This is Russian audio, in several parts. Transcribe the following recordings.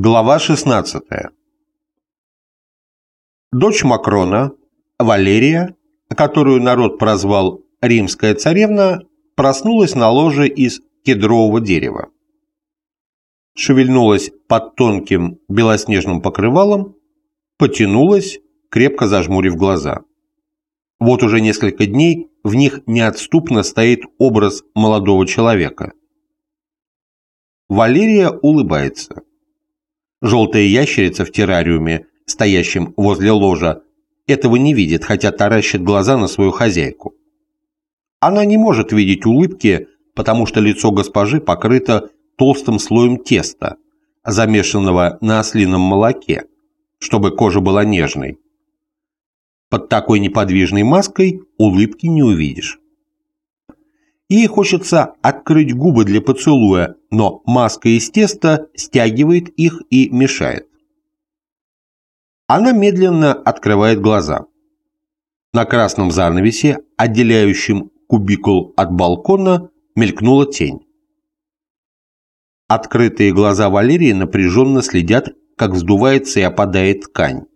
Глава 16. Дочь Макрона, Валерия, которую народ прозвал «римская царевна», проснулась на ложе из кедрового дерева. Шевельнулась под тонким белоснежным покрывалом, потянулась, крепко зажмурив глаза. Вот уже несколько дней в них неотступно стоит образ молодого человека. Валерия улыбается. Желтая ящерица в террариуме, стоящем возле ложа, этого не видит, хотя таращит глаза на свою хозяйку. Она не может видеть улыбки, потому что лицо госпожи покрыто толстым слоем теста, замешанного на ослином молоке, чтобы кожа была нежной. Под такой неподвижной маской улыбки не увидишь. Ей хочется открыть губы для поцелуя, но маска из теста стягивает их и мешает. Она медленно открывает глаза. На красном занавесе, отделяющем кубикул от балкона, мелькнула тень. Открытые глаза Валерии напряженно следят, как вздувается и опадает ткань.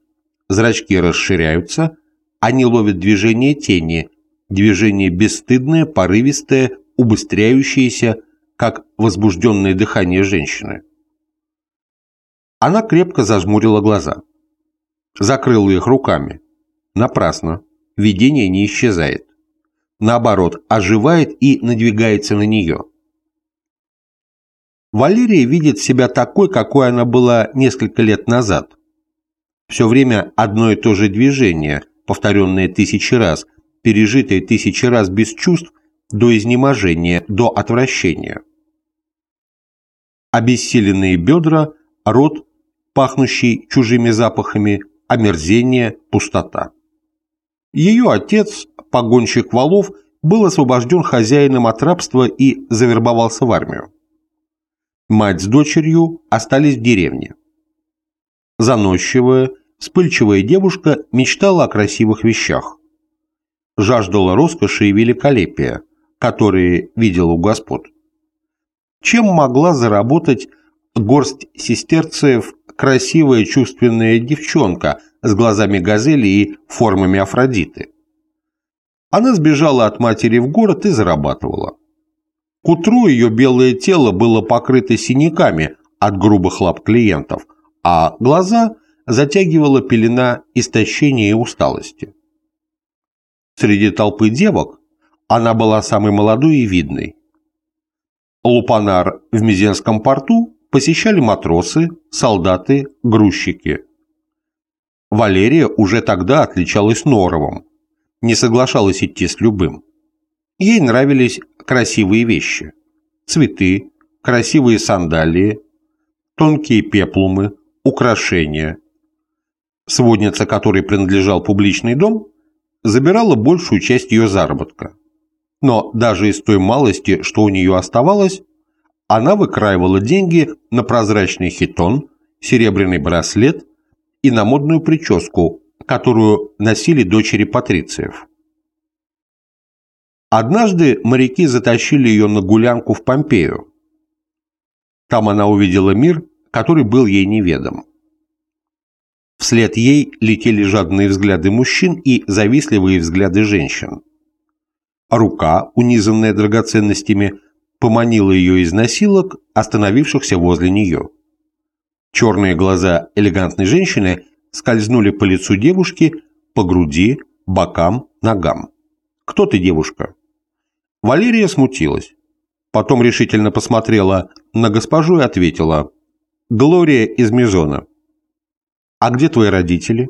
Зрачки расширяются, они ловят движение тени, движение бесстыдное, порывистое, убыстряющееся, как возбужденное дыхание женщины. Она крепко зажмурила глаза. Закрыла их руками. Напрасно. Видение не исчезает. Наоборот, оживает и надвигается на нее. Валерия видит себя такой, какой она была несколько лет назад. Все время одно и то же движение, повторенное тысячи раз, пережитое тысячи раз без чувств, до изнеможения, до отвращения. Обессиленные бедра, рот, пахнущий чужими запахами, омерзение, пустота. Ее отец, погонщик валов, был освобожден хозяином от рабства и завербовался в армию. Мать с дочерью остались в деревне. Заносчивая, вспыльчивая девушка мечтала о красивых вещах. Жаждала роскоши и великолепия, которые видела у господ. Чем могла заработать горсть сестерцев красивая чувственная девчонка с глазами газели и формами Афродиты? Она сбежала от матери в город и зарабатывала. К утру ее белое тело было покрыто синяками от грубых лап клиентов, а глаза затягивала пелена истощения и усталости. Среди толпы девок она была самой молодой и видной. Лупанар в Мизенском порту посещали матросы, солдаты, грузчики. Валерия уже тогда отличалась норовом, не соглашалась идти с любым. Ей нравились красивые вещи. Цветы, красивые сандалии, тонкие пеплумы, украшения. Сводница, которой принадлежал публичный дом, забирала большую часть ее заработка. Но даже из той малости, что у нее оставалось, она выкраивала деньги на прозрачный хитон, серебряный браслет и на модную прическу, которую носили дочери патрициев. Однажды моряки затащили ее на гулянку в Помпею. Там она увидела мир, который был ей неведом. Вслед ей летели жадные взгляды мужчин и завистливые взгляды женщин. Рука, унизанная драгоценностями, поманила ее из носилок, остановившихся возле нее. Черные глаза элегантной женщины скользнули по лицу девушки, по груди, бокам, ногам. «Кто ты, девушка?» Валерия смутилась. Потом решительно посмотрела на госпожу и ответила. «Глория из Мизона». «А где твои родители?»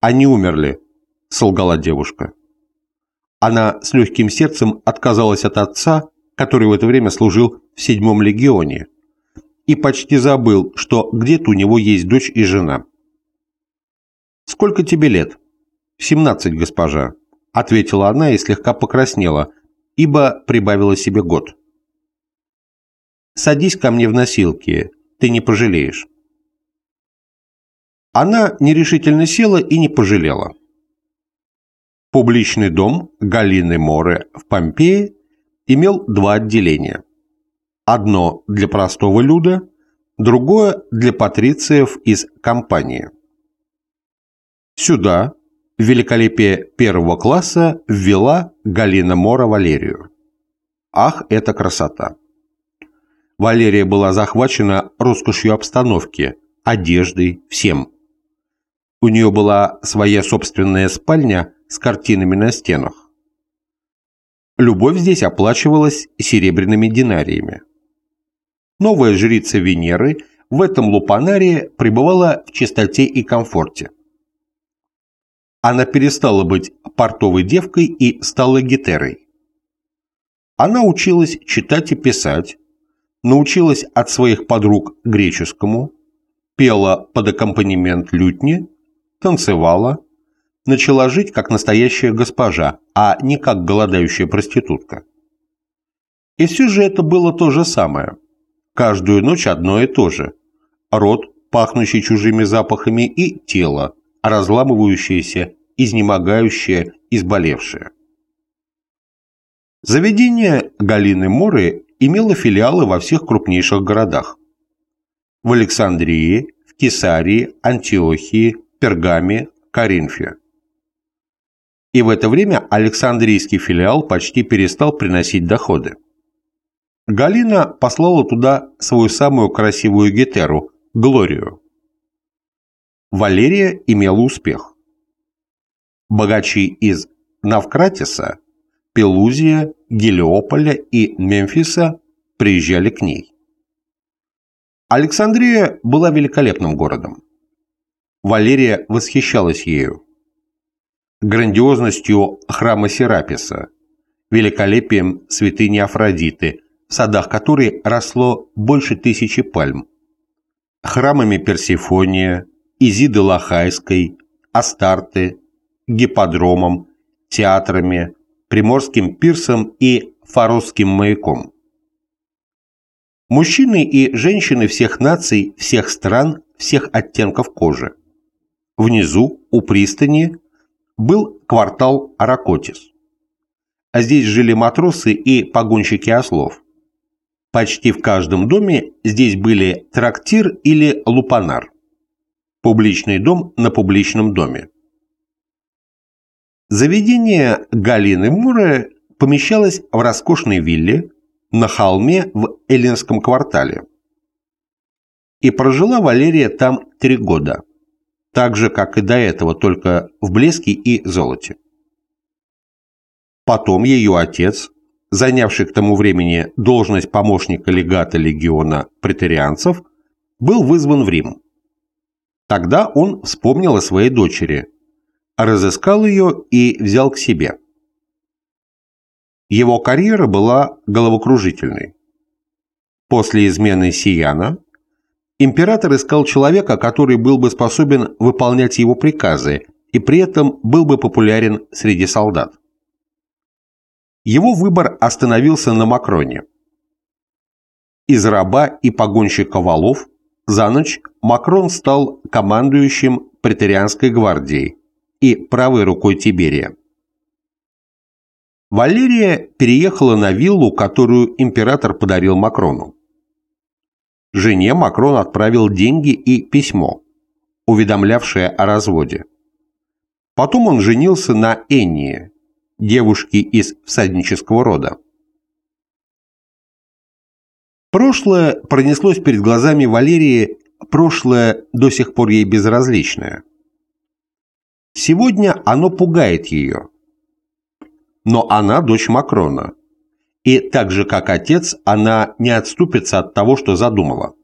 «Они умерли», — солгала девушка. Она с легким сердцем отказалась от отца, который в это время служил в седьмом легионе, и почти забыл, что где-то у него есть дочь и жена. «Сколько тебе лет?» «Семнадцать, госпожа», — ответила она и слегка покраснела, ибо прибавила себе год. «Садись ко мне в носилки, ты не пожалеешь». Она нерешительно села и не пожалела. Публичный дом Галины Море в Помпее имел два отделения. Одно для простого люда, другое для патрициев из компании. Сюда великолепие первого класса ввела Галина Мора Валерию. Ах, это красота! Валерия была захвачена роскошью обстановки, одеждой, всем. У нее была своя собственная спальня с картинами на стенах. Любовь здесь оплачивалась серебряными динариями. Новая жрица Венеры в этом лупанаре пребывала в чистоте и комфорте. Она перестала быть портовой девкой и стала гетерой. Она училась читать и писать, научилась от своих подруг греческому, пела под аккомпанемент лютни, танцевала, начала жить как настоящая госпожа, а не как голодающая проститутка. И все же это было то же самое. Каждую ночь одно и то же. Рот, пахнущий чужими запахами, и тело, разламывающееся, изнемогающее, изболевшее. Заведение Галины Моры имело филиалы во всех крупнейших городах. В Александрии, в Кесарии, Антиохии, Пергаме, Коринфе. И в это время Александрийский филиал почти перестал приносить доходы. Галина послала туда свою самую красивую гетеру – Глорию. Валерия имела успех. Богачи из Навкратиса, Пелузия, Гелиополя и Мемфиса приезжали к ней. Александрия была великолепным городом. Валерия восхищалась ею грандиозностью храма Сераписа, великолепием святыни Афродиты, в садах которой росло больше тысячи пальм, храмами Персифония, Изиды Лохайской, Астарты, гипподромом, театрами, приморским пирсом и фаросским маяком. Мужчины и женщины всех наций, всех стран, всех оттенков кожи. Внизу, у пристани, был квартал Аракотис. А здесь жили матросы и погонщики ослов. Почти в каждом доме здесь были трактир или лупанар. Публичный дом на публичном доме. Заведение Галины Муре помещалось в роскошной вилле на холме в Эллинском квартале. И прожила Валерия там три года так же, как и до этого, только в блеске и золоте. Потом ее отец, занявший к тому времени должность помощника легата легиона претерианцев, был вызван в Рим. Тогда он вспомнил о своей дочери, разыскал ее и взял к себе. Его карьера была головокружительной. После измены Сияна Император искал человека, который был бы способен выполнять его приказы и при этом был бы популярен среди солдат. Его выбор остановился на Макроне. Из раба и погонщика валов за ночь Макрон стал командующим претерианской гвардией и правой рукой Тиберия. Валерия переехала на виллу, которую император подарил Макрону. Жене Макрон отправил деньги и письмо, уведомлявшее о разводе. Потом он женился на Эннии, девушке из всаднического рода. Прошлое пронеслось перед глазами Валерии, прошлое до сих пор ей безразличное. Сегодня оно пугает ее. Но она дочь Макрона и так же, как отец, она не отступится от того, что задумала.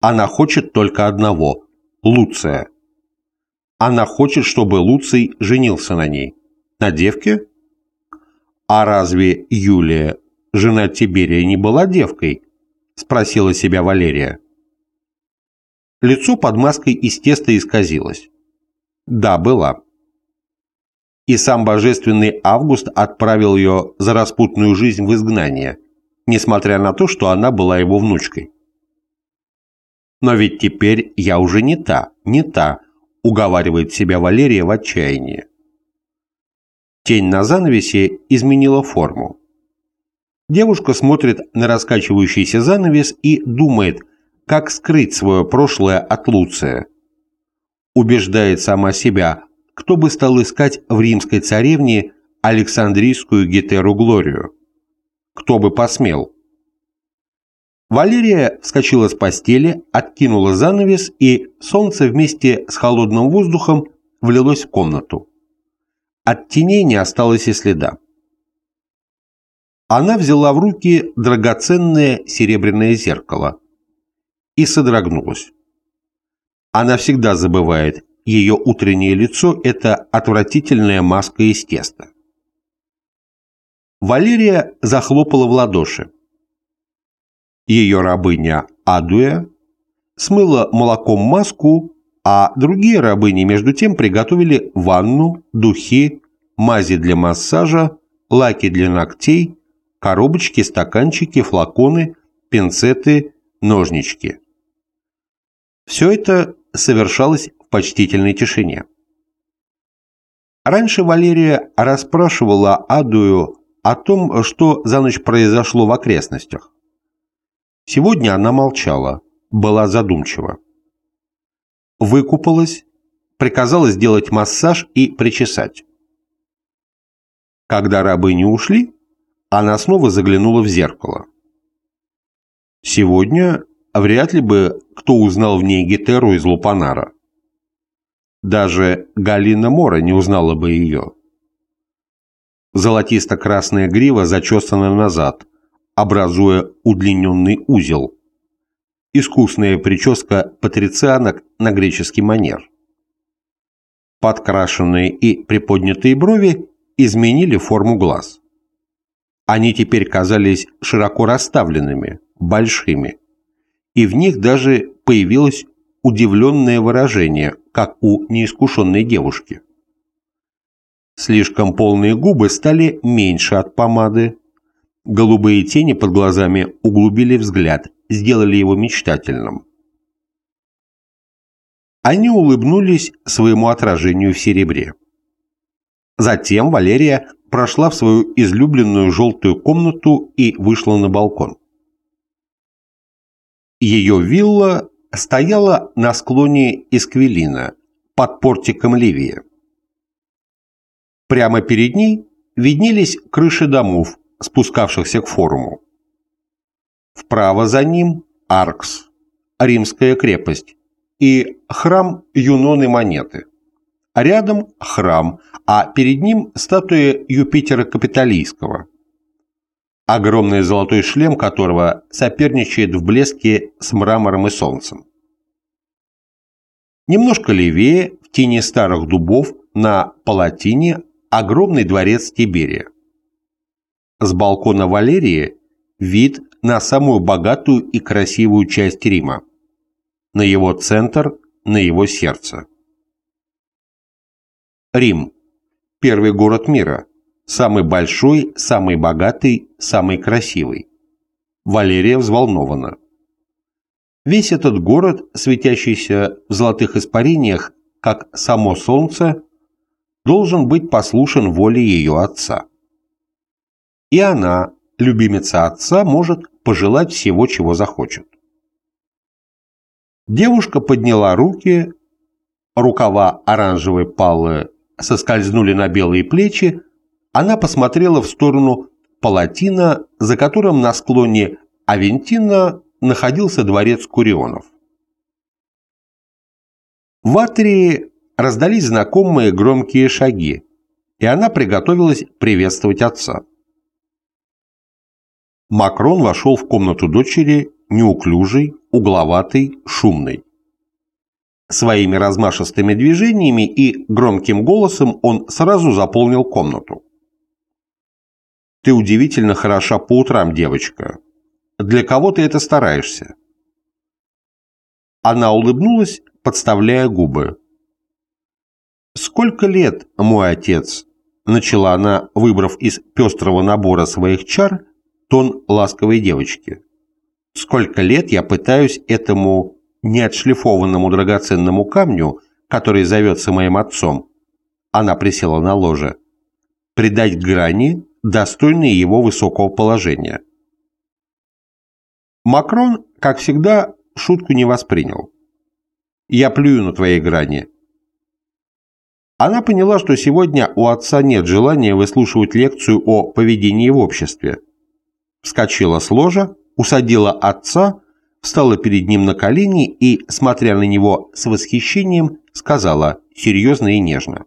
Она хочет только одного – Луция. Она хочет, чтобы Луций женился на ней. На девке? А разве Юлия, жена Тиберия, не была девкой? Спросила себя Валерия. Лицо под маской из теста исказилось. Да, была и сам божественный Август отправил ее за распутную жизнь в изгнание, несмотря на то, что она была его внучкой. «Но ведь теперь я уже не та, не та», — уговаривает себя Валерия в отчаянии. Тень на занавесе изменила форму. Девушка смотрит на раскачивающийся занавес и думает, как скрыть свое прошлое от Луция. Убеждает сама себя, кто бы стал искать в римской царевне Александрийскую Гетеру Глорию. Кто бы посмел. Валерия вскочила с постели, откинула занавес, и солнце вместе с холодным воздухом влилось в комнату. От теней не осталось и следа. Она взяла в руки драгоценное серебряное зеркало и содрогнулась. Она всегда забывает, ее утреннее лицо – это отвратительная маска из теста. Валерия захлопала в ладоши. Ее рабыня Адуя смыла молоком маску, а другие рабыни между тем приготовили ванну, духи, мази для массажа, лаки для ногтей, коробочки, стаканчики, флаконы, пинцеты, ножнички. Все это совершалось почтительной тишине. Раньше Валерия расспрашивала Адую о том, что за ночь произошло в окрестностях. Сегодня она молчала, была задумчива. Выкупалась, приказала сделать массаж и причесать. Когда рабы не ушли, она снова заглянула в зеркало. Сегодня вряд ли бы кто узнал в ней Гетеру из Лупанара. Даже Галина Мора не узнала бы ее. Золотисто-красная грива зачесана назад, образуя удлиненный узел. Искусная прическа патрицианок на греческий манер. Подкрашенные и приподнятые брови изменили форму глаз. Они теперь казались широко расставленными, большими, и в них даже появилось удивленное выражение, как у неискушенной девушки. Слишком полные губы стали меньше от помады, голубые тени под глазами углубили взгляд, сделали его мечтательным. Они улыбнулись своему отражению в серебре. Затем Валерия прошла в свою излюбленную желтую комнату и вышла на балкон. Ее вилла стояла на склоне Исквелина, под портиком Ливии. Прямо перед ней виднелись крыши домов, спускавшихся к форуму. Вправо за ним Аркс, римская крепость, и храм Юноны Монеты. Рядом храм, а перед ним статуя Юпитера Капитолийского, огромный золотой шлем которого соперничает в блеске с мрамором и солнцем. Немножко левее, в тени старых дубов, на Палатине, огромный дворец Тиберия. С балкона Валерии вид на самую богатую и красивую часть Рима, на его центр, на его сердце. Рим. Первый город мира. Самый большой, самый богатый, самый красивый. Валерия взволнована. Весь этот город, светящийся в золотых испарениях, как само солнце, должен быть послушен воле ее отца. И она, любимица отца, может пожелать всего, чего захочет. Девушка подняла руки, рукава оранжевой палы соскользнули на белые плечи, она посмотрела в сторону Палатина, за которым на склоне Авентина находился дворец Курионов. В Атрии раздались знакомые громкие шаги, и она приготовилась приветствовать отца. Макрон вошел в комнату дочери, неуклюжий, угловатый, шумный. Своими размашистыми движениями и громким голосом он сразу заполнил комнату. «Ты удивительно хороша по утрам, девочка. Для кого ты это стараешься?» Она улыбнулась, подставляя губы. «Сколько лет, мой отец?» Начала она, выбрав из пестрого набора своих чар тон ласковой девочки. «Сколько лет я пытаюсь этому неотшлифованному драгоценному камню, который зовется моим отцом, она присела на ложе, придать грани, достойные его высокого положения. Макрон, как всегда, шутку не воспринял. «Я плюю на твоей грани». Она поняла, что сегодня у отца нет желания выслушивать лекцию о поведении в обществе. Вскочила с ложа, усадила отца, встала перед ним на колени и, смотря на него с восхищением, сказала серьезно и нежно.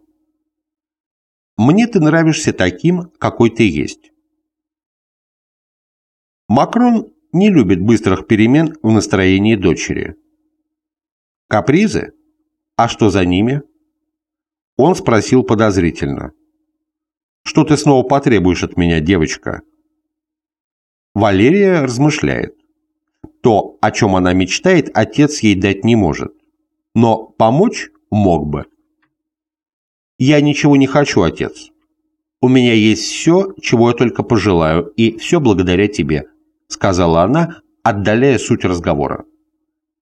«Мне ты нравишься таким, какой ты есть». Макрон не любит быстрых перемен в настроении дочери. Капризы? А что за ними? Он спросил подозрительно. «Что ты снова потребуешь от меня, девочка?» Валерия размышляет. То, о чем она мечтает, отец ей дать не может. Но помочь мог бы. «Я ничего не хочу, отец. У меня есть все, чего я только пожелаю, и все благодаря тебе», сказала она, отдаляя суть разговора.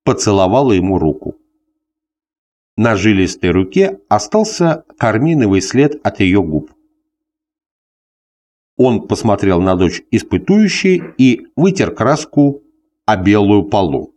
Поцеловала ему руку. На жилистой руке остался карминовый след от ее губ. Он посмотрел на дочь испытующий и вытер краску о белую полу.